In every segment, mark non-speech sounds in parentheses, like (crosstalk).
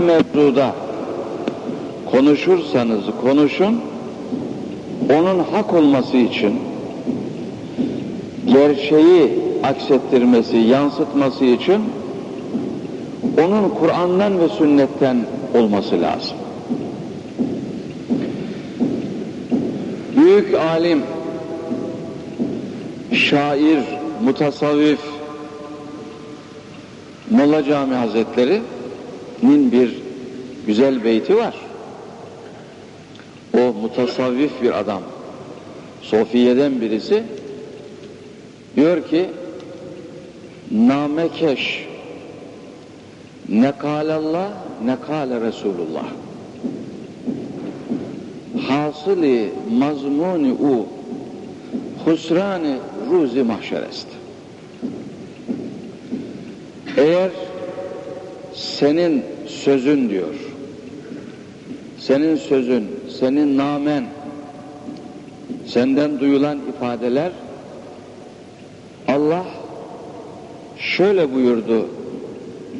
mevzuda konuşursanız konuşun, onun hak olması için gerçeği aksettirmesi, yansıtması için onun Kur'an'dan ve sünnetten olması lazım. Büyük alim, şair, mutasavvif, Molla Cami Hazretleri'nin bir güzel beyti var. O mutasavvif bir adam. Sofiye'den birisi diyor ki namekeş ne kâlallah ne kâle Resulullah hasılı mazmuni u husrani ruzi mahşerest eğer senin sözün diyor senin sözün senin namen senden duyulan ifadeler Allah şöyle buyurdu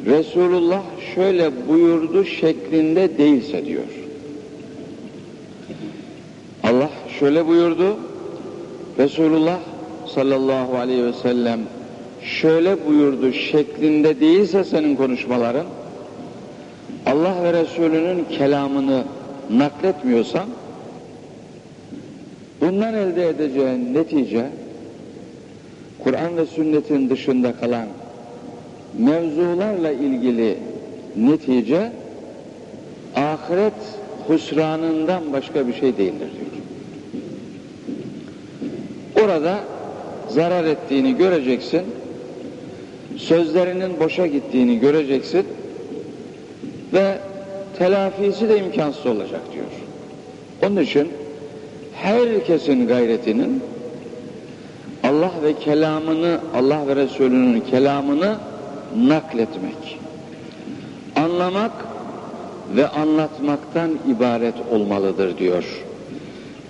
Resulullah şöyle buyurdu şeklinde değilse diyor. Allah şöyle buyurdu. Resulullah sallallahu aleyhi ve sellem şöyle buyurdu şeklinde değilse senin konuşmaların Allah ve Resulünün kelamını nakletmiyorsan bundan elde edeceğin netice Kur'an ve sünnetin dışında kalan mevzularla ilgili netice ahiret husranından başka bir şey değildir. Orada zarar ettiğini göreceksin, sözlerinin boşa gittiğini göreceksin ve telafisi de imkansız olacak diyor. Onun için herkesin gayretinin Allah ve kelamını, Allah ve Resulünün kelamını nakletmek, anlamak ve anlatmaktan ibaret olmalıdır diyor.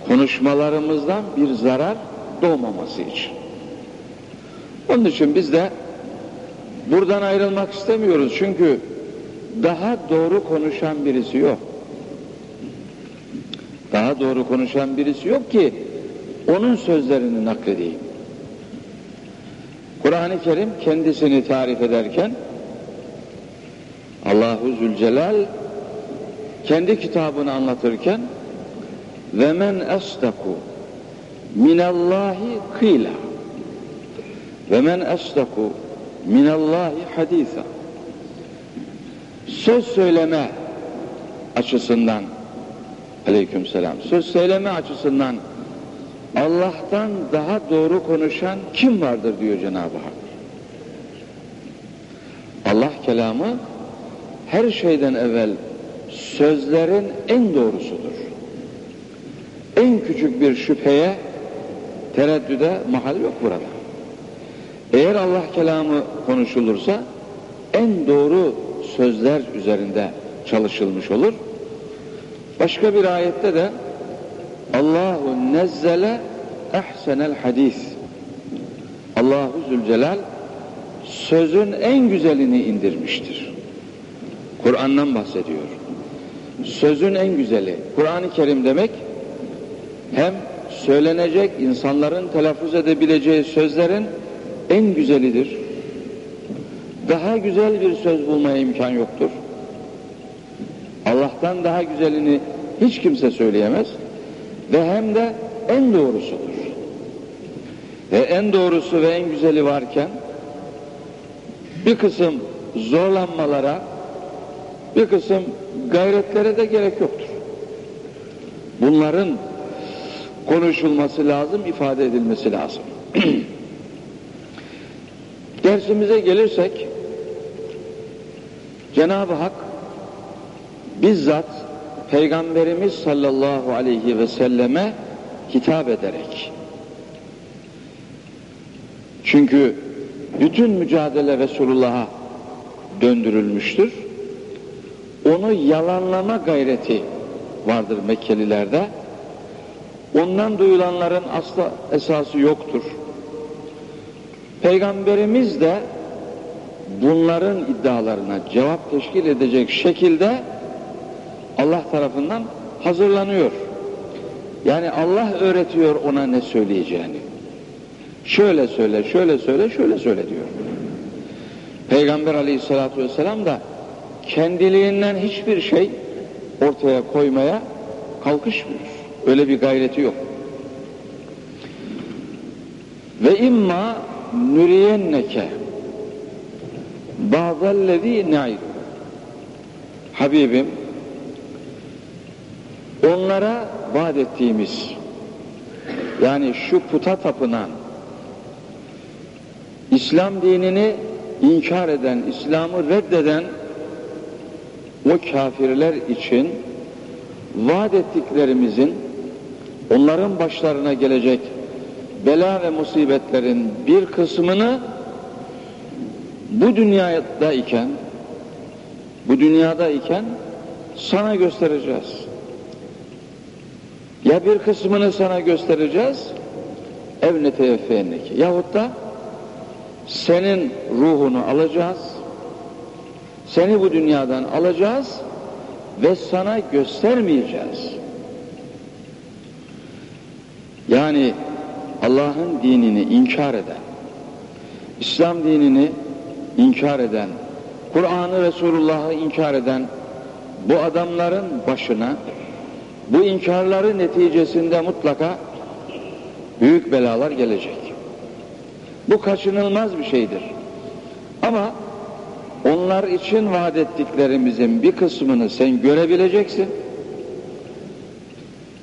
Konuşmalarımızdan bir zarar doğmaması için. Onun için biz de buradan ayrılmak istemiyoruz. Çünkü daha doğru konuşan birisi yok. Daha doğru konuşan birisi yok ki onun sözlerini nakledeyim. Kur'an-ı Kerim kendisini tarif ederken Allahu Zülcelal kendi kitabını anlatırken ve men esdaku minallahi kıyla ve men esdaku minallahi hadisa söz söyleme açısından aleykümselam söz söyleme açısından Allah'tan daha doğru konuşan kim vardır diyor Cenab-ı Hak. Allah kelamı her şeyden evvel sözlerin en doğrusudur. En küçük bir şüpheye, tereddüde mahal yok burada. Eğer Allah kelamı konuşulursa en doğru sözler üzerinde çalışılmış olur. Başka bir ayette de Allahu nezzele ehsenel hadis. Allahu Zülcelal sözün en güzelini indirmiştir. Kur'an'dan bahsediyor. Sözün en güzeli. Kur'an-ı Kerim demek hem söylenecek insanların telaffuz edebileceği sözlerin en güzelidir. Daha güzel bir söz bulmaya imkan yoktur. Allah'tan daha güzelini hiç kimse söyleyemez ve hem de en doğrusudur. Ve en doğrusu ve en güzeli varken bir kısım zorlanmalara, bir kısım gayretlere de gerek yoktur. Bunların konuşulması lazım, ifade edilmesi lazım. (clears throat) Dersimize gelirsek Cenab-ı Hak bizzat Peygamberimiz sallallahu aleyhi ve selleme hitap ederek çünkü bütün mücadele Resulullah'a döndürülmüştür. Onu yalanlama gayreti vardır Mekkelilerde. Ondan duyulanların asla esası yoktur. Peygamberimiz de bunların iddialarına cevap teşkil edecek şekilde Allah tarafından hazırlanıyor. Yani Allah öğretiyor ona ne söyleyeceğini. Şöyle söyle, şöyle söyle, şöyle söyle diyor. Peygamber aleyhissalatü vesselam da kendiliğinden hiçbir şey ortaya koymaya kalkışmıyor. Öyle bir gayreti yok. Ve imma nüriyenneke bazellezî ne'id Habibim onlara vaat ettiğimiz yani şu puta tapınan İslam dinini inkar eden, İslam'ı reddeden o kafirler için vaat ettiklerimizin onların başlarına gelecek bela ve musibetlerin bir kısmını bu dünyada iken bu dünyada iken sana göstereceğiz. Ya bir kısmını sana göstereceğiz ev neteyeffeyenlik yahut da senin ruhunu alacağız seni bu dünyadan alacağız ve sana göstermeyeceğiz. Yani Allah'ın dinini inkar eden, İslam dinini inkar eden, Kur'an'ı Resulullah'ı inkar eden bu adamların başına bu inkarları neticesinde mutlaka büyük belalar gelecek. Bu kaçınılmaz bir şeydir. Ama onlar için vaat ettiklerimizin bir kısmını sen görebileceksin.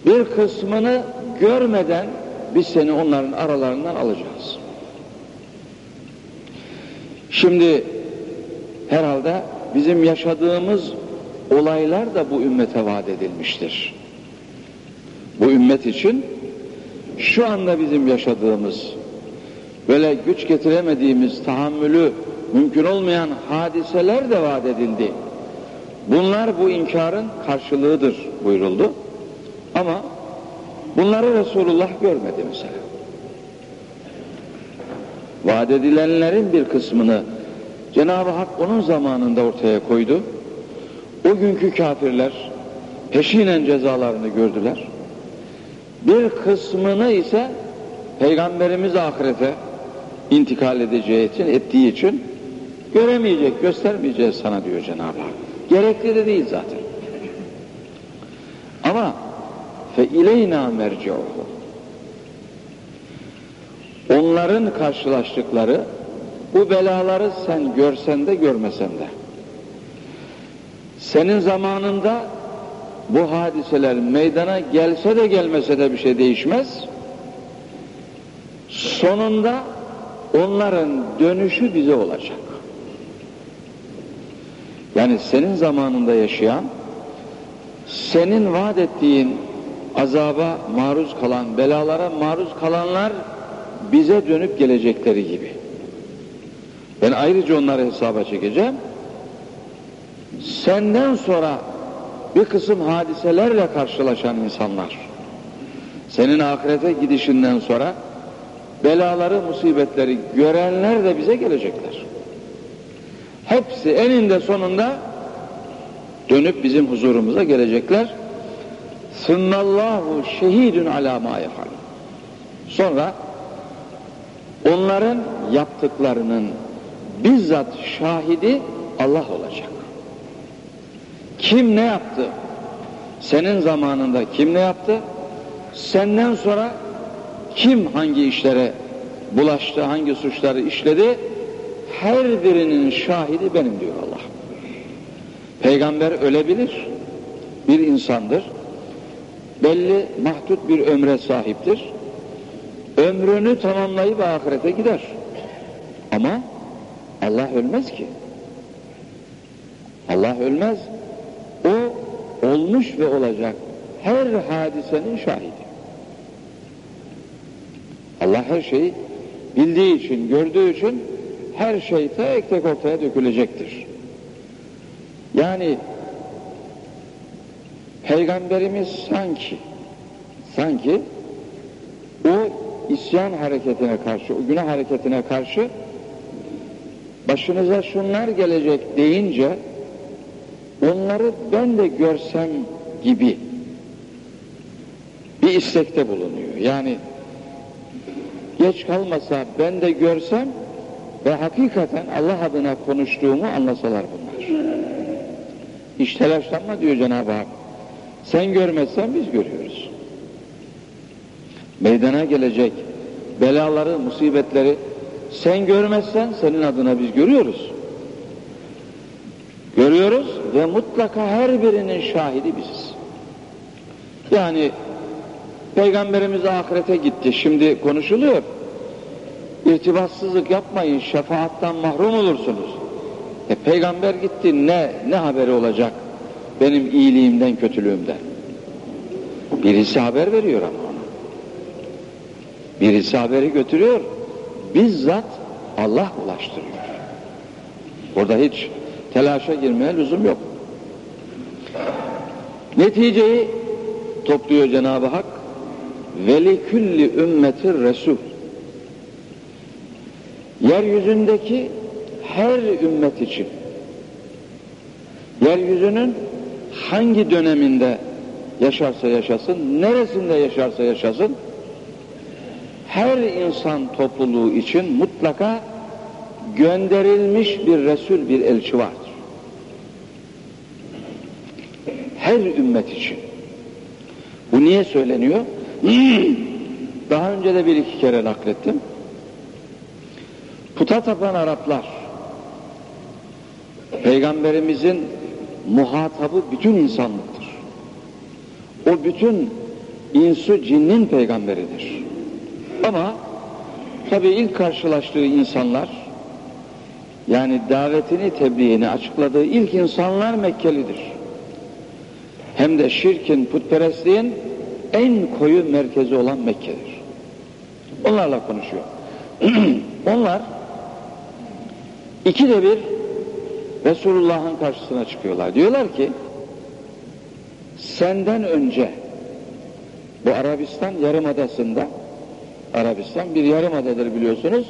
Bir kısmını görmeden biz seni onların aralarından alacağız. Şimdi herhalde bizim yaşadığımız olaylar da bu ümmete vaat edilmiştir. Bu ümmet için şu anda bizim yaşadığımız böyle güç getiremediğimiz tahammülü mümkün olmayan hadiseler de vaat edildi. Bunlar bu inkarın karşılığıdır buyuruldu. Ama bunları Resulullah görmedi mesela. Vaat edilenlerin bir kısmını Cenab-ı Hak onun zamanında ortaya koydu. O günkü kafirler peşinen cezalarını gördüler. Bir kısmını ise Peygamberimiz ahirete intikal edeceği için, ettiği için göremeyecek, göstermeyeceğiz sana diyor Cenab-ı Hak. Gerekli de değil zaten. Ama fe ileyna merci'uhu onların karşılaştıkları bu belaları sen görsen de görmesen de senin zamanında bu hadiseler meydana gelse de gelmese de bir şey değişmez. Sonunda onların dönüşü bize olacak. Yani senin zamanında yaşayan, senin vaat ettiğin azaba maruz kalan, belalara maruz kalanlar bize dönüp gelecekleri gibi. Ben ayrıca onları hesaba çekeceğim. Senden sonra bir kısım hadiselerle karşılaşan insanlar, senin ahirete gidişinden sonra belaları, musibetleri görenler de bize gelecekler. Hepsi eninde sonunda dönüp bizim huzurumuza gelecekler. Sünnallahu şehidun ala ma. Sonra onların yaptıklarının bizzat şahidi Allah olacak. Kim ne yaptı? Senin zamanında kim ne yaptı? Senden sonra kim hangi işlere bulaştı, hangi suçları işledi? Her birinin şahidi benim diyor Allah. Peygamber ölebilir. Bir insandır. Belli mahdut bir ömre sahiptir. Ömrünü tamamlayıp ahirete gider. Ama Allah ölmez ki. Allah ölmez. O olmuş ve olacak her hadisenin şahidi. Allah her şeyi bildiği için, gördüğü için her şey tek tek ortaya dökülecektir. Yani Peygamberimiz sanki sanki isyan hareketine karşı, o günah hareketine karşı başınıza şunlar gelecek deyince onları ben de görsem gibi bir istekte bulunuyor. Yani geç kalmasa ben de görsem ve hakikaten Allah adına konuştuğumu anlasalar bunlar. Hiç telaşlanma diyor Cenab-ı Hak. Sen görmezsen biz görüyoruz. Meydana gelecek belaları, musibetleri sen görmezsen senin adına biz görüyoruz. Görüyoruz ve mutlaka her birinin şahidi biziz. Yani Peygamberimiz ahirete gitti. Şimdi konuşuluyor. İrtibatsızlık yapmayın, şefaattan mahrum olursunuz. E, peygamber gitti, ne ne haberi olacak benim iyiliğimden, kötülüğümden? Birisi haber veriyor ama. Birisi haberi götürüyor, bizzat Allah ulaştırıyor. Orada hiç telaşa girmeye lüzum yok. Neticeyi topluyor Cenab-ı Hak. Veli külli ümmetir resul. Yeryüzündeki her ümmet için yeryüzünün hangi döneminde yaşarsa yaşasın, neresinde yaşarsa yaşasın her insan topluluğu için mutlaka gönderilmiş bir Resul, bir elçi vardır. Her ümmet için. Bu niye söyleniyor? (clears throat) Daha önce de bir iki kere naklettim. Puta tapan Araplar, Peygamberimizin muhatabı bütün insanlıktır. O bütün insu cinnin peygamberidir. Ama tabi ilk karşılaştığı insanlar yani davetini, tebliğini açıkladığı ilk insanlar Mekkelidir. Hem de şirkin, putperestliğin en koyu merkezi olan Mekke'dir. Onlarla konuşuyor. (clears throat) Onlar İki de bir Resulullah'ın karşısına çıkıyorlar. Diyorlar ki senden önce bu Arabistan yarımadasında Arabistan bir yarımadadır biliyorsunuz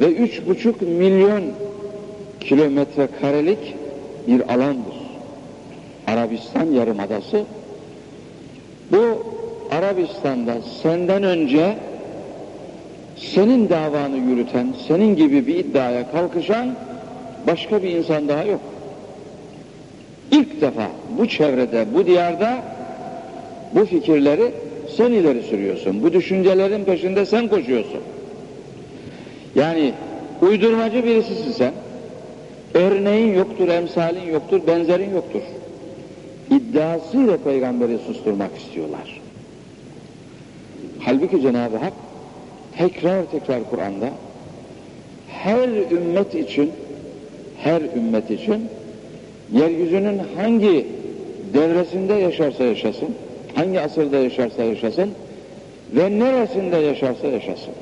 ve üç buçuk milyon kilometre karelik bir alandır. Arabistan yarımadası bu Arabistan'da senden önce senin davanı yürüten, senin gibi bir iddiaya kalkışan başka bir insan daha yok. İlk defa bu çevrede, bu diyarda bu fikirleri sen ileri sürüyorsun. Bu düşüncelerin peşinde sen koşuyorsun. Yani uydurmacı birisisin sen. Örneğin yoktur, emsalin yoktur, benzerin yoktur. İddiasıyla peygamberi susturmak istiyorlar. Halbuki Cenab-ı Hak tekrar tekrar Kur'an'da her ümmet için her ümmet için yeryüzünün hangi devresinde yaşarsa yaşasın, hangi asırda yaşarsa yaşasın ve neresinde yaşarsa yaşasın.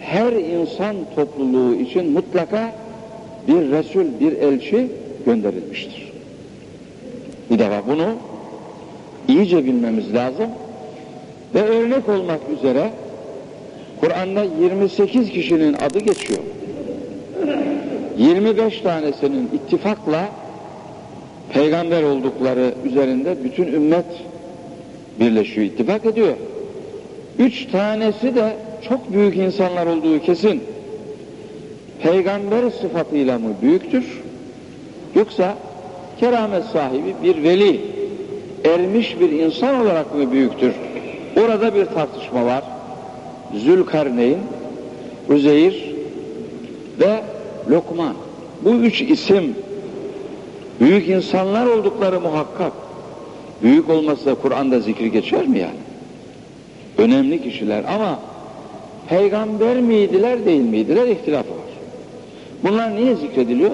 Her insan topluluğu için mutlaka bir Resul, bir elçi gönderilmiştir. Bir defa bunu iyice bilmemiz lazım ve örnek olmak üzere Kur'an'da 28 kişinin adı geçiyor. 25 tanesinin ittifakla peygamber oldukları üzerinde bütün ümmet birleşiyor, ittifak ediyor. Üç tanesi de çok büyük insanlar olduğu kesin. Peygamber sıfatıyla mı büyüktür? Yoksa keramet sahibi bir veli, ermiş bir insan olarak mı büyüktür? Orada bir tartışma var. Zülkarneyn, Uzeyr ve Lokman. Bu üç isim büyük insanlar oldukları muhakkak. Büyük olması da Kur'an'da zikri geçer mi yani? Önemli kişiler ama peygamber miydiler değil miydiler ihtilafı var. Bunlar niye zikrediliyor?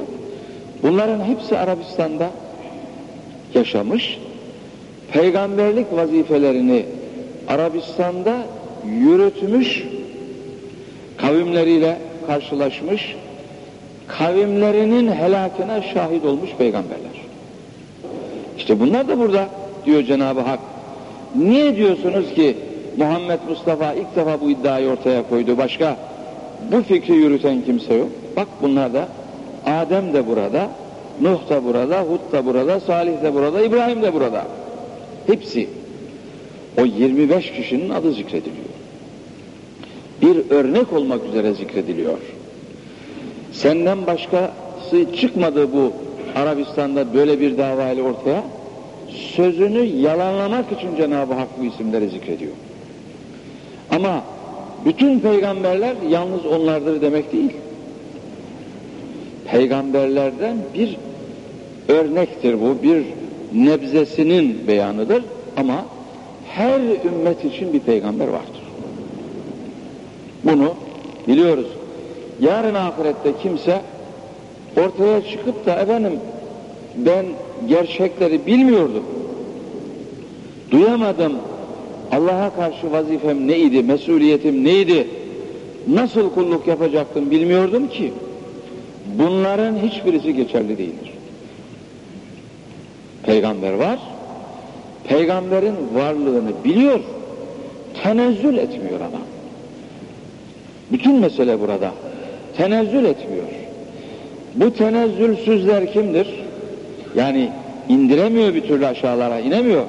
Bunların hepsi Arabistan'da yaşamış, peygamberlik vazifelerini Arabistan'da yürütmüş, kavimleriyle karşılaşmış, kavimlerinin helakine şahit olmuş peygamberler. İşte bunlar da burada diyor Cenab-ı Hak. Niye diyorsunuz ki Muhammed Mustafa ilk defa bu iddiayı ortaya koydu? Başka bu fikri yürüten kimse yok. Bak bunlar da Adem de burada, Nuh da burada, Hud da burada, Salih de burada, İbrahim de burada. Hepsi. O 25 kişinin adı zikrediliyor. Bir örnek olmak üzere zikrediliyor. Senden başkası çıkmadı bu Arabistan'da böyle bir davayla ortaya. Sözünü yalanlamak için Cenab-ı Hak bu isimleri zikrediyor. Ama bütün peygamberler yalnız onlardır demek değil. Peygamberlerden bir örnektir bu, bir nebzesinin beyanıdır ama her ümmet için bir peygamber vardır. Bunu biliyoruz. Yarın ahirette kimse ortaya çıkıp da efendim ben gerçekleri bilmiyordum. Duyamadım. Allah'a karşı vazifem neydi, mesuliyetim neydi, nasıl kulluk yapacaktım bilmiyordum ki. Bunların hiçbirisi geçerli değildir. Peygamber var, peygamberin varlığını biliyor, tenezzül etmiyor adam. Bütün mesele burada. Tenezzül etmiyor. Bu tenezzülsüzler kimdir? Yani indiremiyor bir türlü aşağılara, inemiyor.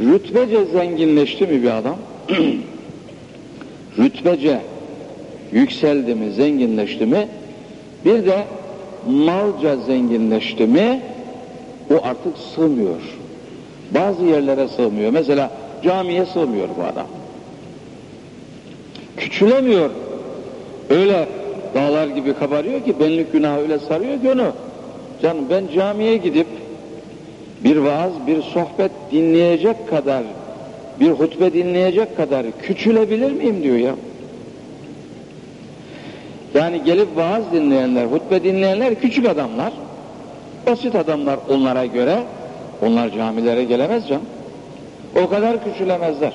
Rütbece zenginleşti mi bir adam? (clears throat) Rütbece yükseldi mi, zenginleşti mi? Bir de malca zenginleşti mi? O artık sığmıyor. Bazı yerlere sığmıyor. Mesela camiye sığmıyor bu adam. Küçülemiyor. Öyle dağlar gibi kabarıyor ki benlik günah öyle sarıyor onu. Canım ben camiye gidip bir vaaz, bir sohbet dinleyecek kadar, bir hutbe dinleyecek kadar küçülebilir miyim diyor ya. Yani gelip vaaz dinleyenler, hutbe dinleyenler küçük adamlar, basit adamlar onlara göre, onlar camilere gelemez can. O kadar küçülemezler.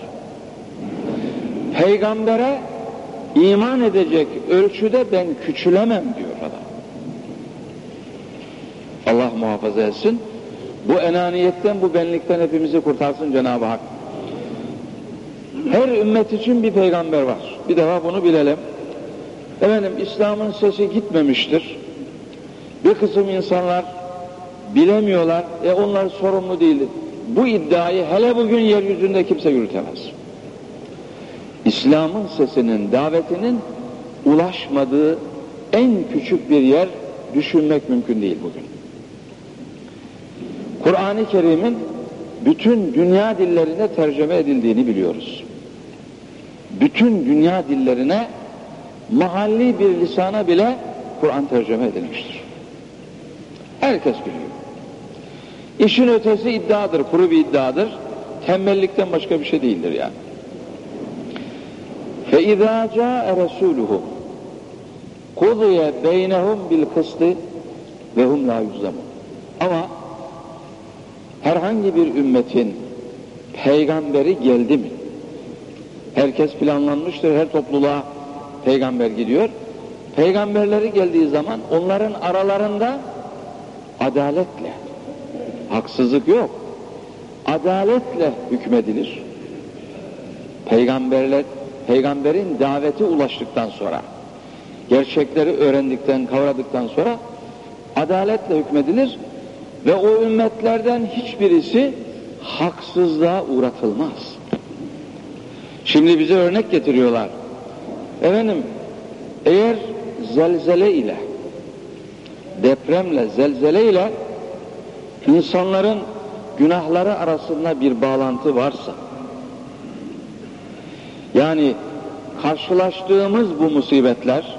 Peygambere iman edecek ölçüde ben küçülemem diyor adam. Allah muhafaza etsin. Bu enaniyetten, bu benlikten hepimizi kurtarsın Cenab-ı Hak. Her ümmet için bir peygamber var. Bir defa bunu bilelim. Efendim İslam'ın sesi gitmemiştir. Bir kısım insanlar bilemiyorlar. E onlar sorumlu değil. Bu iddiayı hele bugün yeryüzünde kimse yürütemez. İslam'ın sesinin, davetinin ulaşmadığı en küçük bir yer düşünmek mümkün değil bugün. Kur'an-ı Kerim'in bütün dünya dillerine tercüme edildiğini biliyoruz. Bütün dünya dillerine mahalli bir lisana bile Kur'an tercüme edilmiştir. Herkes biliyor. İşin ötesi iddiadır, kuru bir iddiadır. Tembellikten başka bir şey değildir yani. Ve izâ câe resûluhum kudiye beynehum bil kıstı ve. Ama herhangi bir ümmetin peygamberi geldi mi? Herkes planlanmıştır, her topluluğa peygamber gidiyor. Peygamberleri geldiği zaman onların aralarında adaletle, haksızlık yok, adaletle hükmedilir. Peygamberler peygamberin daveti ulaştıktan sonra, gerçekleri öğrendikten, kavradıktan sonra adaletle hükmedilir ve o ümmetlerden hiçbirisi haksızlığa uğratılmaz. Şimdi bize örnek getiriyorlar. Efendim, eğer zelzele ile, depremle, zelzele ile insanların günahları arasında bir bağlantı varsa, yani karşılaştığımız bu musibetler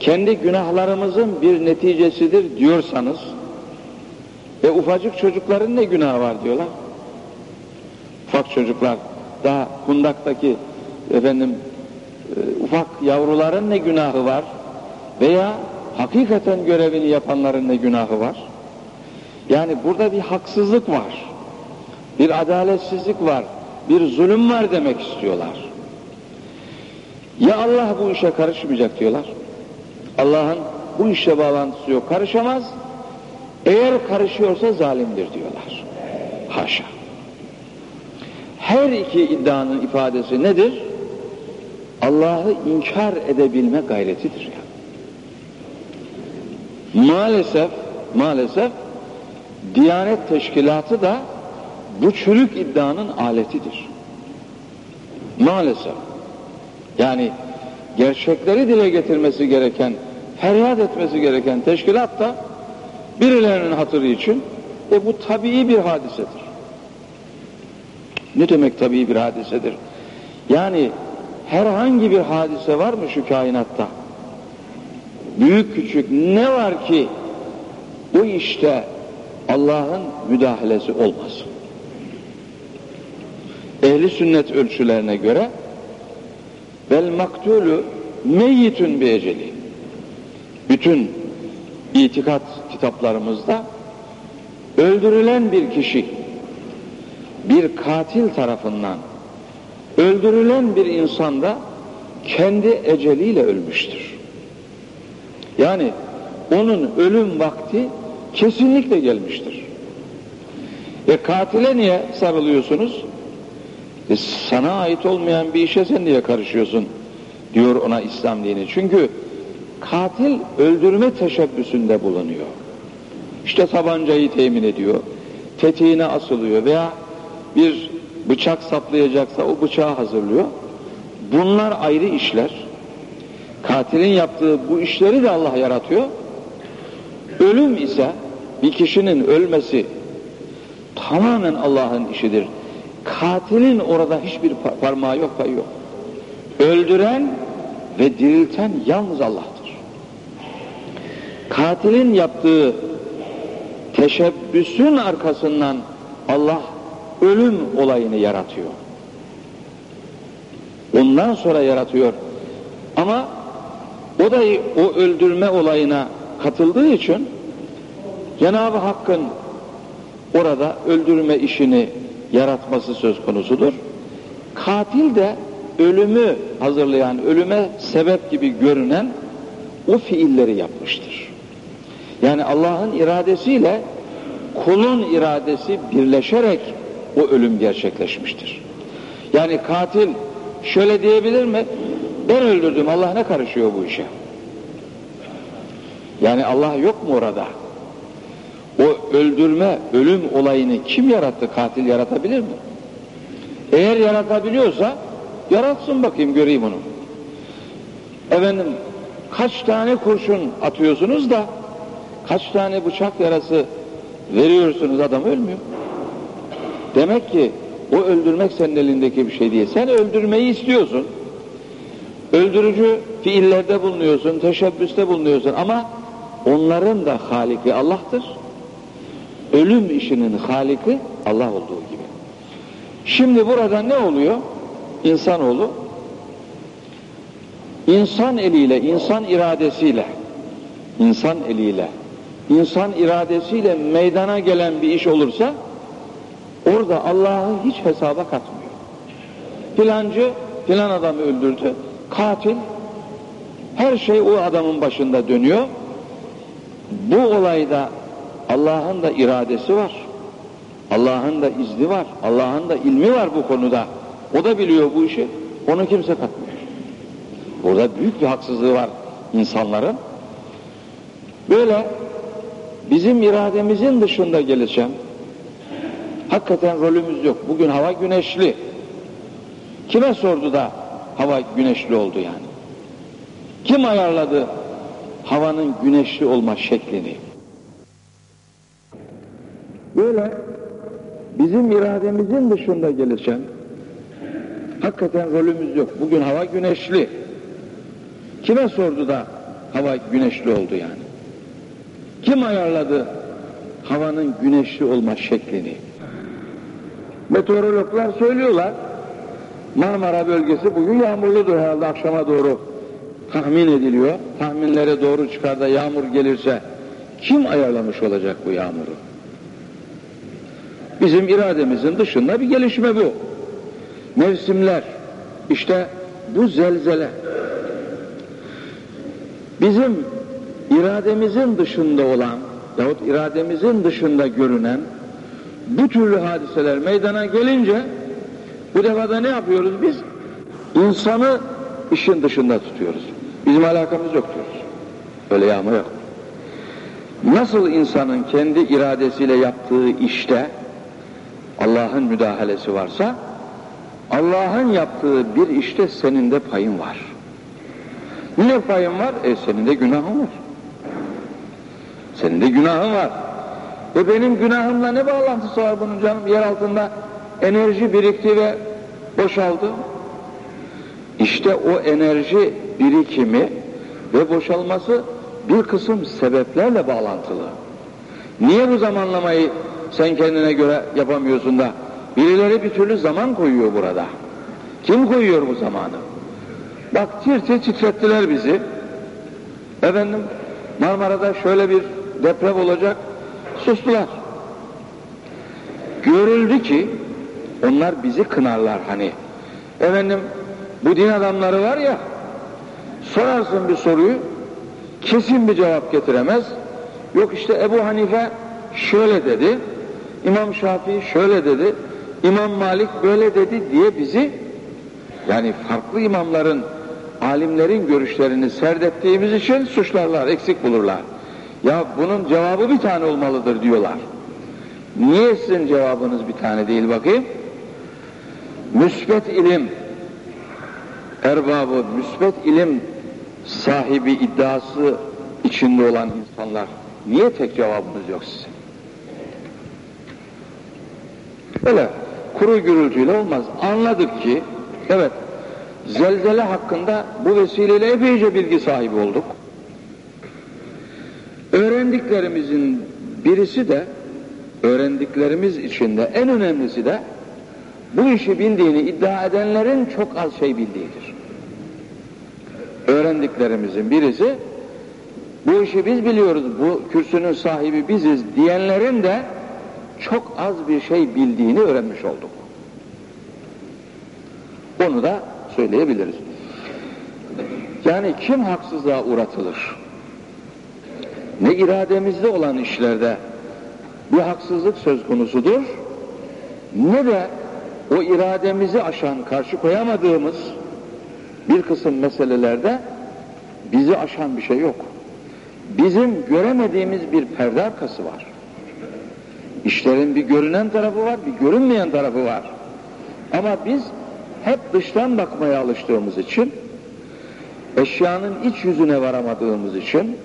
kendi günahlarımızın bir neticesidir diyorsanız ve ufacık çocukların ne günahı var diyorlar. Ufak çocuklar daha kundaktaki efendim e, ufak yavruların ne günahı var veya hakikaten görevini yapanların ne günahı var. Yani burada bir haksızlık var. Bir adaletsizlik var. Bir zulüm var demek istiyorlar. Ya Allah bu işe karışmayacak diyorlar. Allah'ın bu işe bağlantısı yok. Karışamaz. Eğer karışıyorsa zalimdir diyorlar. Haşa. Her iki iddianın ifadesi nedir? Allah'ı inkar edebilme gayretidir ya. Maalesef, maalesef Diyanet Teşkilatı da bu çürük iddianın aletidir. Maalesef. Yani gerçekleri dile getirmesi gereken, feryat etmesi gereken teşkilat da birilerinin hatırı için e bu tabii bir hadisedir. Ne demek tabii bir hadisedir? Yani herhangi bir hadise var mı şu kainatta? Büyük küçük ne var ki bu işte Allah'ın müdahalesi olmaz. Ehli sünnet ölçülerine göre vel maktulü meyyitün bir eceli. Bütün itikat kitaplarımızda öldürülen bir kişi bir katil tarafından öldürülen bir insanda kendi eceliyle ölmüştür. Yani onun ölüm vakti kesinlikle gelmiştir. E katile niye sarılıyorsunuz? E sana ait olmayan bir işe sen niye karışıyorsun? Diyor ona İslam dini. Çünkü katil öldürme teşebbüsünde bulunuyor. İşte tabancayı temin ediyor, tetiğine asılıyor veya bir bıçak saplayacaksa o bıçağı hazırlıyor. Bunlar ayrı işler. Katilin yaptığı bu işleri de Allah yaratıyor. Ölüm ise bir kişinin ölmesi tamamen Allah'ın işidir. Katilin orada hiçbir parmağı yok, payı yok. Öldüren ve dirilten yalnız Allah'tır. Katilin yaptığı teşebbüsün arkasından Allah ölüm olayını yaratıyor. Ondan sonra yaratıyor. Ama o da o öldürme olayına katıldığı için Cenab-ı Hakk'ın orada öldürme işini yaratması söz konusudur. Katil de ölümü hazırlayan, ölüme sebep gibi görünen o fiilleri yapmıştır. Yani Allah'ın iradesiyle kulun iradesi birleşerek o ölüm gerçekleşmiştir. Yani katil şöyle diyebilir mi? Ben öldürdüm Allah ne karışıyor bu işe? Yani Allah yok mu orada? Öldürme, ölüm olayını kim yarattı? Katil yaratabilir mi? Eğer yaratabiliyorsa yaratsın bakayım göreyim onu. Efendim kaç tane kurşun atıyorsunuz da kaç tane bıçak yarası veriyorsunuz adam ölmüyor. Demek ki o öldürmek senin elindeki bir şey değil. Sen öldürmeyi istiyorsun. Öldürücü fiillerde bulunuyorsun, teşebbüste bulunuyorsun ama onların da haliki Allah'tır. Ölüm işinin haliki Allah olduğu gibi. Şimdi burada ne oluyor? İnsanoğlu insan eliyle, insan iradesiyle insan eliyle, insan iradesiyle meydana gelen bir iş olursa orada Allah'ı hiç hesaba katmıyor. Filancı filan adamı öldürdü. Katil her şey o adamın başında dönüyor. Bu olayda Allah'ın da iradesi var. Allah'ın da izni var. Allah'ın da ilmi var bu konuda. O da biliyor bu işi. Onu kimse katmıyor. Burada büyük bir haksızlığı var insanların. Böyle bizim irademizin dışında gelişen hakikaten rolümüz yok. Bugün hava güneşli. Kime sordu da hava güneşli oldu yani? Kim ayarladı havanın güneşli olma şeklini? Böyle bizim irademizin dışında gelişen hakikaten rolümüz yok. Bugün hava güneşli. Kime sordu da hava güneşli oldu yani? Kim ayarladı havanın güneşli olma şeklini? Meteorologlar söylüyorlar. Marmara bölgesi bugün yağmurludur herhalde akşama doğru tahmin ediliyor. Tahminlere doğru çıkar da yağmur gelirse kim ayarlamış olacak bu yağmuru? Bizim irademizin dışında bir gelişme bu. Mevsimler, işte bu zelzele. Bizim irademizin dışında olan yahut irademizin dışında görünen bu türlü hadiseler meydana gelince bu defa da ne yapıyoruz biz? İnsanı işin dışında tutuyoruz. Bizim alakamız yok diyoruz. Öyle yağma yok. Nasıl insanın kendi iradesiyle yaptığı işte Allah'ın müdahalesi varsa Allah'ın yaptığı bir işte senin de payın var. Ne payın var? E senin de günahın var. Senin de günahın var. E benim günahımla ne bağlantısı var bunun canım? Yer altında enerji birikti ve boşaldı. İşte o enerji birikimi ve boşalması bir kısım sebeplerle bağlantılı. Niye bu zamanlamayı sen kendine göre yapamıyorsun da birileri bir türlü zaman koyuyor burada. Kim koyuyor bu zamanı? Bak tir tir titrettiler bizi. Efendim Marmara'da şöyle bir deprem olacak. Sustular. Görüldü ki onlar bizi kınarlar hani. Efendim bu din adamları var ya sorarsın bir soruyu kesin bir cevap getiremez. Yok işte Ebu Hanife şöyle dedi, İmam Şafii şöyle dedi, İmam Malik böyle dedi diye bizi yani farklı imamların, alimlerin görüşlerini serdettiğimiz için suçlarlar, eksik bulurlar. Ya bunun cevabı bir tane olmalıdır diyorlar. Niye sizin cevabınız bir tane değil bakayım? Müsbet ilim, erbabı, müsbet ilim sahibi iddiası içinde olan insanlar niye tek cevabınız yok sizin? Öyle kuru gürültüyle olmaz. Anladık ki evet zelzele hakkında bu vesileyle epeyce bilgi sahibi olduk. Öğrendiklerimizin birisi de öğrendiklerimiz içinde en önemlisi de bu işi bildiğini iddia edenlerin çok az şey bildiğidir. Öğrendiklerimizin birisi bu işi biz biliyoruz, bu kürsünün sahibi biziz diyenlerin de çok az bir şey bildiğini öğrenmiş olduk. Onu da söyleyebiliriz. Yani kim haksızlığa uğratılır? Ne irademizde olan işlerde bir haksızlık söz konusudur, ne de o irademizi aşan, karşı koyamadığımız bir kısım meselelerde bizi aşan bir şey yok. Bizim göremediğimiz bir perde arkası var. İşlerin bir görünen tarafı var, bir görünmeyen tarafı var. Ama biz hep dıştan bakmaya alıştığımız için, eşyanın iç yüzüne varamadığımız için,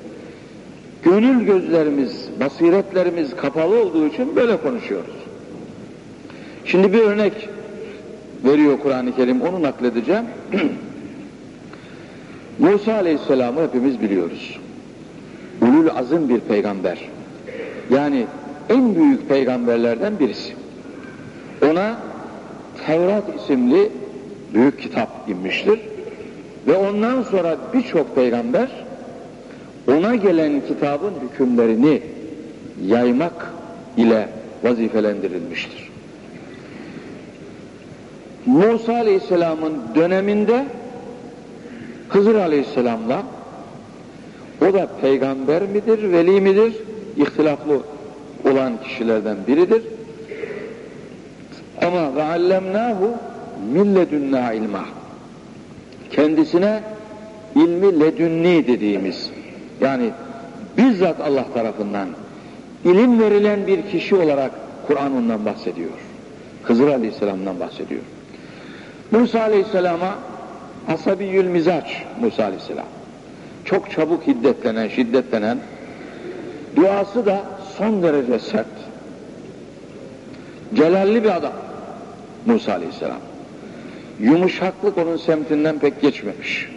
gönül gözlerimiz, basiretlerimiz kapalı olduğu için böyle konuşuyoruz. Şimdi bir örnek veriyor Kur'an-ı Kerim, onu nakledeceğim. (clears throat) Musa Aleyhisselam'ı hepimiz biliyoruz. Ulul azım bir peygamber. Yani en büyük peygamberlerden birisi. Ona Tevrat isimli büyük kitap inmiştir. Ve ondan sonra birçok peygamber ona gelen kitabın hükümlerini yaymak ile vazifelendirilmiştir. Musa Aleyhisselam'ın döneminde Hızır Aleyhisselam'la o da peygamber midir, veli midir? İhtilaflı olan kişilerden biridir. Ama ve allemnahu min ledunna ilma. Kendisine ilmi ledünni dediğimiz yani bizzat Allah tarafından ilim verilen bir kişi olarak Kur'an ondan bahsediyor. Hızır Aleyhisselam'dan bahsediyor. Musa Aleyhisselam'a asabiyyül mizaç Musa Aleyhisselam. Çok çabuk hiddetlenen, şiddetlenen, duası da son derece sert. Celalli bir adam Musa Aleyhisselam. Yumuşaklık onun semtinden pek geçmemiş.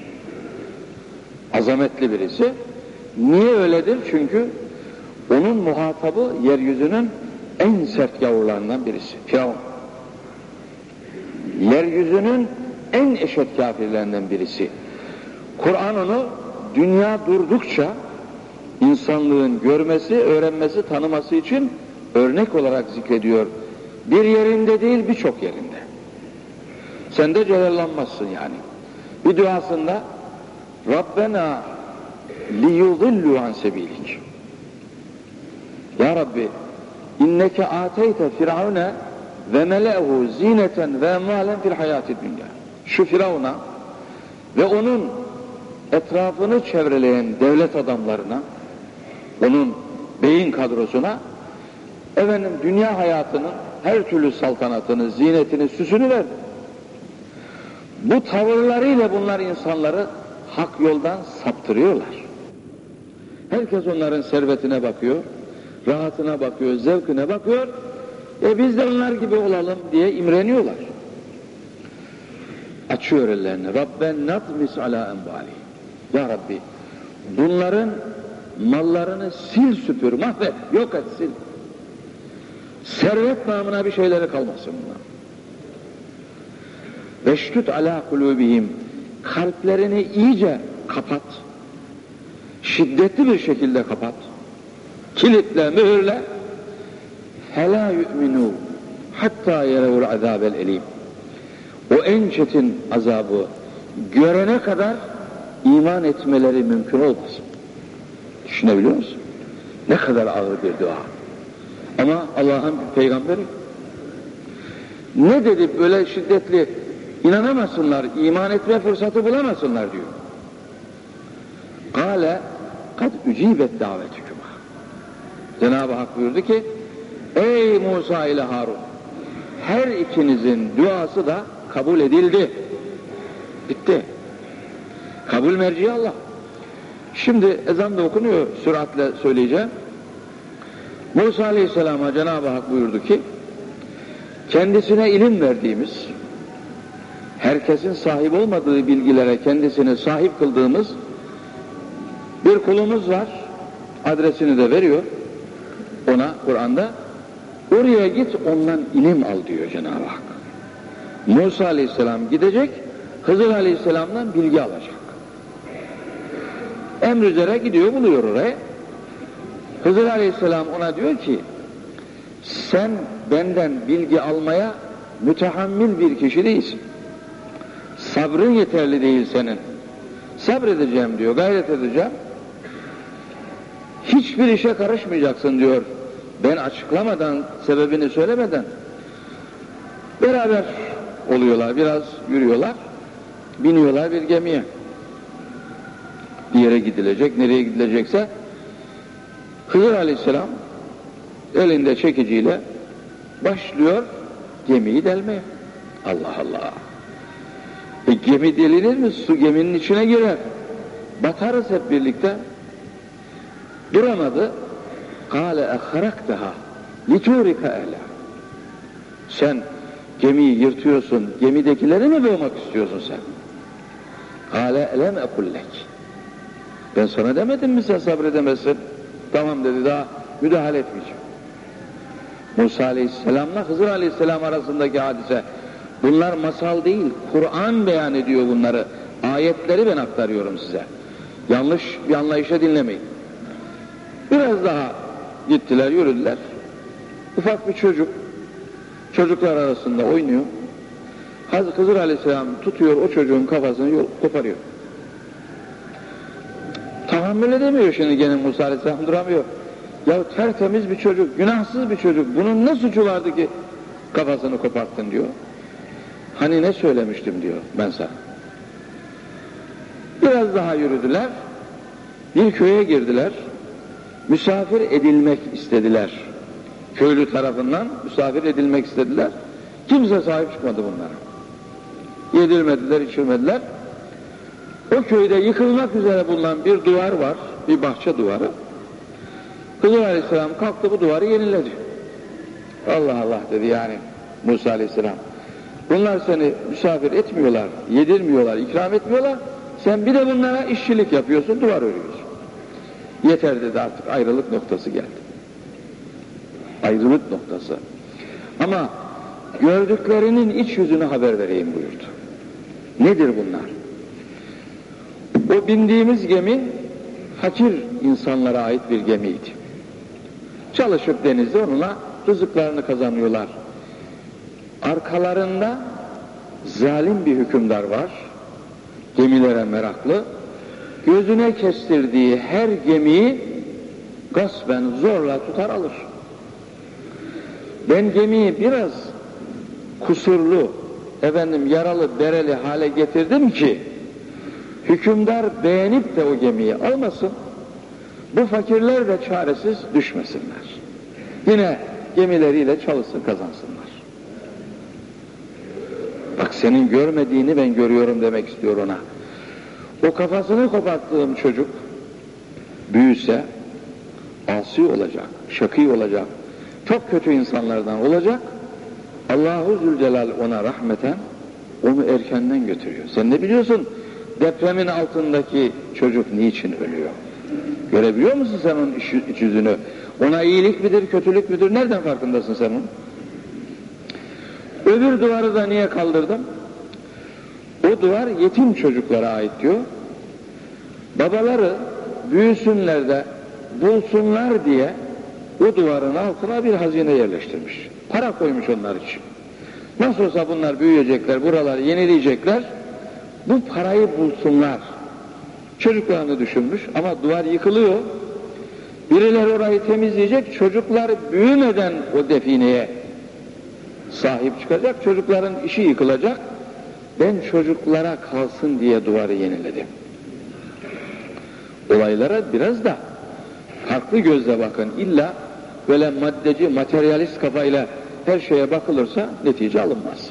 Azametli birisi. Niye öyledir? Çünkü onun muhatabı yeryüzünün en sert yavrularından birisi. Firavun. Yeryüzünün en eşit kafirlerinden birisi. Kur'an onu dünya durdukça insanlığın görmesi, öğrenmesi, tanıması için örnek olarak zikrediyor. Bir yerinde değil birçok yerinde. Sen de celallanmazsın yani. Bir duasında Rabbena liyudillu an sebilik. Ya Rabbi inneke ateyte firavune ve mele'hu zineten ve emvalen fil hayati dünya. Şu firavuna ve onun etrafını çevreleyen devlet adamlarına, onun beyin kadrosuna efendim dünya hayatının her türlü saltanatını, zinetini, süsünü verdi. Bu tavırlarıyla bunlar insanları hak yoldan saptırıyorlar. Herkes onların servetine bakıyor, rahatına bakıyor, zevkine bakıyor. E biz de onlar gibi olalım diye imreniyorlar. Açıyor ellerini. Rabben natmis ala enbali. Ya Rabbi bunların mallarını sil süpür, mahvet, yok et, sil. Servet namına bir şeyleri kalmasın bunlar. Veştüt ala kulubihim kalplerini iyice kapat. Şiddetli bir şekilde kapat. Kilitle, mühürle. Helâ yu'minû hatta yerevul azâbel elim. O en çetin azabı görene kadar iman etmeleri mümkün olmasın. Düşünebiliyor musun? Ne kadar ağır bir dua. Ama Allah'ın peygamberi. Ne dedi böyle şiddetli inanamasınlar, iman etme fırsatı bulamasınlar diyor. Kale kad ücibet davetüküm. Cenab-ı Hak buyurdu ki Ey Musa ile Harun her ikinizin duası da kabul edildi. Bitti. Kabul merci Allah. Şimdi ezan da okunuyor süratle söyleyeceğim. Musa Aleyhisselam'a Cenab-ı Hak buyurdu ki kendisine ilim verdiğimiz herkesin sahip olmadığı bilgilere kendisini sahip kıldığımız bir kulumuz var. Adresini de veriyor ona Kur'an'da. Oraya git ondan ilim al diyor Cenab-ı Hak. Musa Aleyhisselam gidecek, Hızır Aleyhisselam'dan bilgi alacak. Emr gidiyor buluyor oraya. Hızır Aleyhisselam ona diyor ki sen benden bilgi almaya mütehammil bir kişi değilsin. Sabrın yeterli değil senin. Sabredeceğim diyor, gayret edeceğim. Hiçbir işe karışmayacaksın diyor. Ben açıklamadan, sebebini söylemeden beraber oluyorlar, biraz yürüyorlar, biniyorlar bir gemiye. Bir yere gidilecek, nereye gidilecekse Hızır Aleyhisselam elinde çekiciyle başlıyor gemiyi delmeye. Allah Allah. E gemi delilir mi? Su geminin içine girer. Batarız hep birlikte. Duramadı. Kale eharaktaha liturika ehla. Sen gemiyi yırtıyorsun, gemidekileri mi boğmak istiyorsun sen? Kale elem ekullek. Ben sana demedim mi sen sabredemezsin? Tamam dedi daha müdahale etmeyeceğim. Musa Aleyhisselam'la Hızır Aleyhisselam arasındaki hadise. Bunlar masal değil, Kur'an beyan ediyor bunları. Ayetleri ben aktarıyorum size. Yanlış bir anlayışa dinlemeyin. Biraz daha gittiler, yürüdüler. Ufak bir çocuk, çocuklar arasında oynuyor. Hazreti Hızır Aleyhisselam tutuyor o çocuğun kafasını koparıyor. Tahammül edemiyor şimdi gene Musa Aleyhisselam duramıyor. Ya tertemiz bir çocuk, günahsız bir çocuk. Bunun ne suçu vardı ki kafasını koparttın diyor. Hani ne söylemiştim diyor ben sana. Biraz daha yürüdüler. Bir köye girdiler. Misafir edilmek istediler. Köylü tarafından misafir edilmek istediler. Kimse sahip çıkmadı bunlara. Yedirmediler, içirmediler. O köyde yıkılmak üzere bulunan bir duvar var, bir bahçe duvarı. Hızır Aleyhisselam kalktı bu duvarı yeniledi. Allah Allah dedi yani Musa Aleyhisselam. Bunlar seni misafir etmiyorlar, yedirmiyorlar, ikram etmiyorlar. Sen bir de bunlara işçilik yapıyorsun, duvar örüyorsun. Yeter dedi artık ayrılık noktası geldi. Ayrılık noktası. Ama gördüklerinin iç yüzünü haber vereyim buyurdu. Nedir bunlar? O bindiğimiz gemi fakir insanlara ait bir gemiydi. Çalışıp denizde onunla rızıklarını kazanıyorlar. Arkalarında zalim bir hükümdar var. Gemilere meraklı. Gözüne kestirdiği her gemiyi gasben zorla tutar alır. Ben gemiyi biraz kusurlu, efendim yaralı, bereli hale getirdim ki Hükümdar beğenip de o gemiyi almasın. Bu fakirler de çaresiz düşmesinler. Yine gemileriyle çalışsın kazansınlar. Bak senin görmediğini ben görüyorum demek istiyor ona. O kafasını koparttığım çocuk büyüse asi olacak, şakî olacak, çok kötü insanlardan olacak. Allahu Zülcelal ona rahmeten onu erkenden götürüyor. Sen ne biliyorsun? Depremin altındaki çocuk niçin ölüyor? Görebiliyor musun sen onun iç, iç yüzünü? Ona iyilik midir, kötülük müdür? Nereden farkındasın sen onun? Öbür duvarı da niye kaldırdım? O duvar yetim çocuklara ait diyor. Babaları büyüsünler de bulsunlar diye o duvarın altına bir hazine yerleştirmiş. Para koymuş onlar için. Nasıl olsa bunlar büyüyecekler, buraları yenileyecekler. Bu parayı bulsunlar. Çocuklarını düşünmüş ama duvar yıkılıyor. Birileri orayı temizleyecek, çocuklar büyümeden o defineye sahip çıkacak, çocukların işi yıkılacak. Ben çocuklara kalsın diye duvarı yeniledim. Olaylara biraz da farklı gözle bakın. İlla böyle maddeci, materyalist kafayla her şeye bakılırsa netice alınmaz.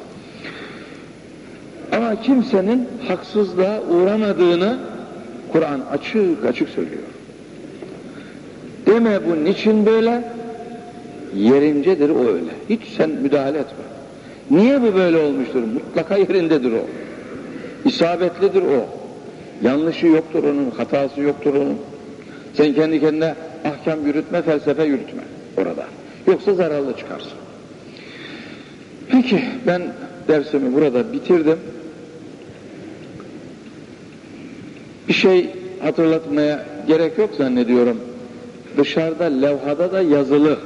Ama kimsenin haksızlığa uğramadığını Kur'an açık açık söylüyor. Deme bu niçin böyle? Yerincedir o öyle. Hiç sen müdahale etme. Niye bu böyle olmuştur? Mutlaka yerindedir o. İsabetlidir o. Yanlışı yoktur onun, hatası yoktur onun. Sen kendi kendine ahkam yürütme, felsefe yürütme orada. Yoksa zararlı çıkarsın. Peki ben dersimi burada bitirdim. Bir şey hatırlatmaya gerek yok zannediyorum. Dışarıda levhada da yazılı.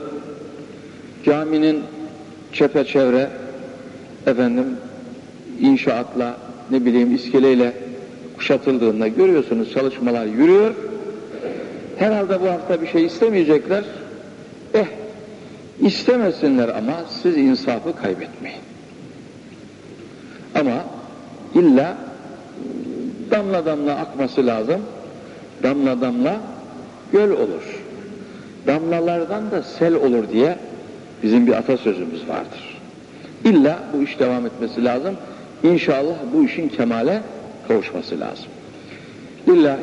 Caminin çepeçevre efendim inşaatla ne bileyim iskeleyle kuşatıldığında görüyorsunuz çalışmalar yürüyor. Herhalde bu hafta bir şey istemeyecekler. Eh istemesinler ama siz insafı kaybetmeyin. Ama illa damla damla akması lazım. Damla damla göl olur. Damlalardan da sel olur diye bizim bir atasözümüz vardır. İlla bu iş devam etmesi lazım. İnşallah bu işin kemale kavuşması lazım. İlla